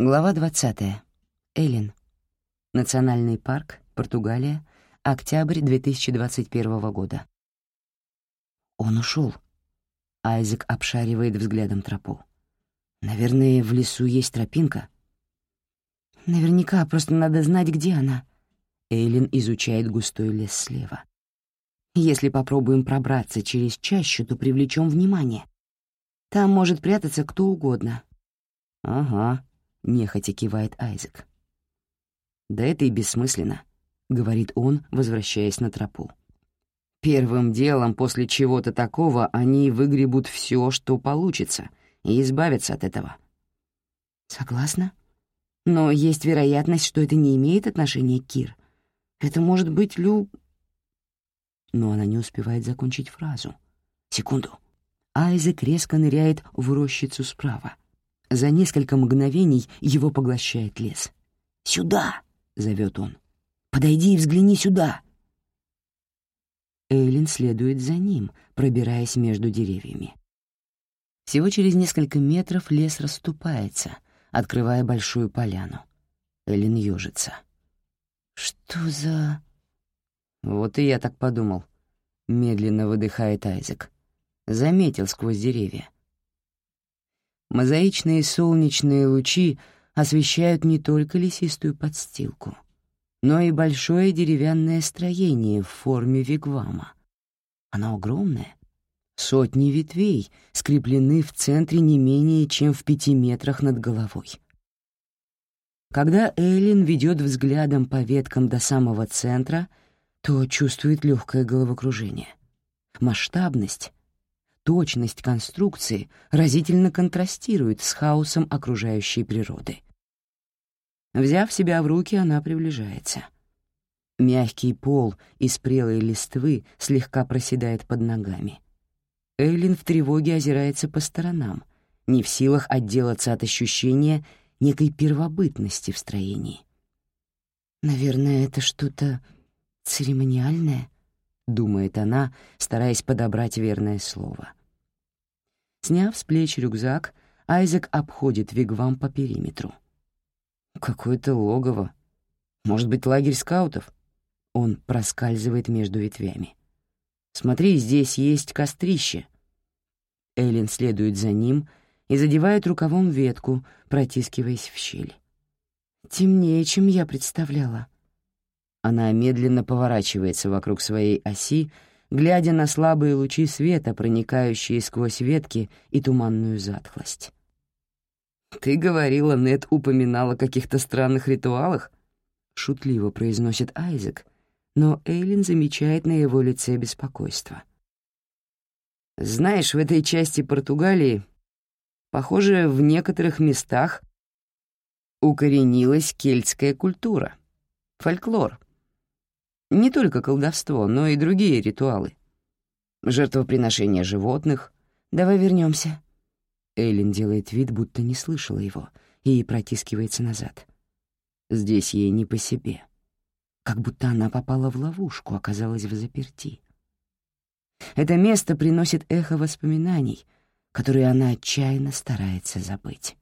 Глава 20. Эллен. Национальный парк, Португалия, октябрь 2021 года. Он ушел. Айзек обшаривает взглядом тропу. Наверное, в лесу есть тропинка. Наверняка, просто надо знать, где она. Эйлин изучает густой лес слева. Если попробуем пробраться через чащу, то привлечем внимание. Там может прятаться кто угодно. Ага, — нехотя кивает Айзек. «Да это и бессмысленно», — говорит он, возвращаясь на тропу. «Первым делом после чего-то такого они выгребут все, что получится, и избавятся от этого». «Согласна. Но есть вероятность, что это не имеет отношения к Кир. Это может быть Лю...» Но она не успевает закончить фразу. «Секунду». Айзек резко ныряет в рощицу справа — за несколько мгновений его поглощает лес. «Сюда!» — зовет он. «Подойди и взгляни сюда!» Эйлин следует за ним, пробираясь между деревьями. Всего через несколько метров лес расступается, открывая большую поляну. Эйлин ёжится. «Что за...» «Вот и я так подумал», — медленно выдыхает Айзек. Заметил сквозь деревья. Мозаичные солнечные лучи освещают не только лесистую подстилку, но и большое деревянное строение в форме вигвама. Оно огромное. Сотни ветвей скреплены в центре не менее чем в пяти метрах над головой. Когда Эйлин ведет взглядом по веткам до самого центра, то чувствует легкое головокружение. Масштабность точность конструкции разительно контрастирует с хаосом окружающей природы. Взяв себя в руки, она приближается. Мягкий пол из прелой листвы слегка проседает под ногами. Эйлин в тревоге озирается по сторонам, не в силах отделаться от ощущения некой первобытности в строении. «Наверное, это что-то церемониальное», — думает она, стараясь подобрать верное слово. Сняв с плеч рюкзак, Айзек обходит вигвам по периметру. Какое-то логово. Может быть, лагерь скаутов? Он проскальзывает между ветвями. Смотри, здесь есть кострище. Эллен следует за ним и задевает рукавом ветку, протискиваясь в щель. Темнее, чем я представляла. Она медленно поворачивается вокруг своей оси, глядя на слабые лучи света, проникающие сквозь ветки и туманную затхлость. «Ты говорила, Нед упоминал о каких-то странных ритуалах?» — шутливо произносит Айзек, но Эйлин замечает на его лице беспокойство. «Знаешь, в этой части Португалии, похоже, в некоторых местах укоренилась кельтская культура, фольклор». Не только колдовство, но и другие ритуалы. Жертвоприношение животных. Давай вернемся. Эйлин делает вид, будто не слышала его, и протискивается назад. Здесь ей не по себе. Как будто она попала в ловушку, оказалась в заперти. Это место приносит эхо воспоминаний, которые она отчаянно старается забыть.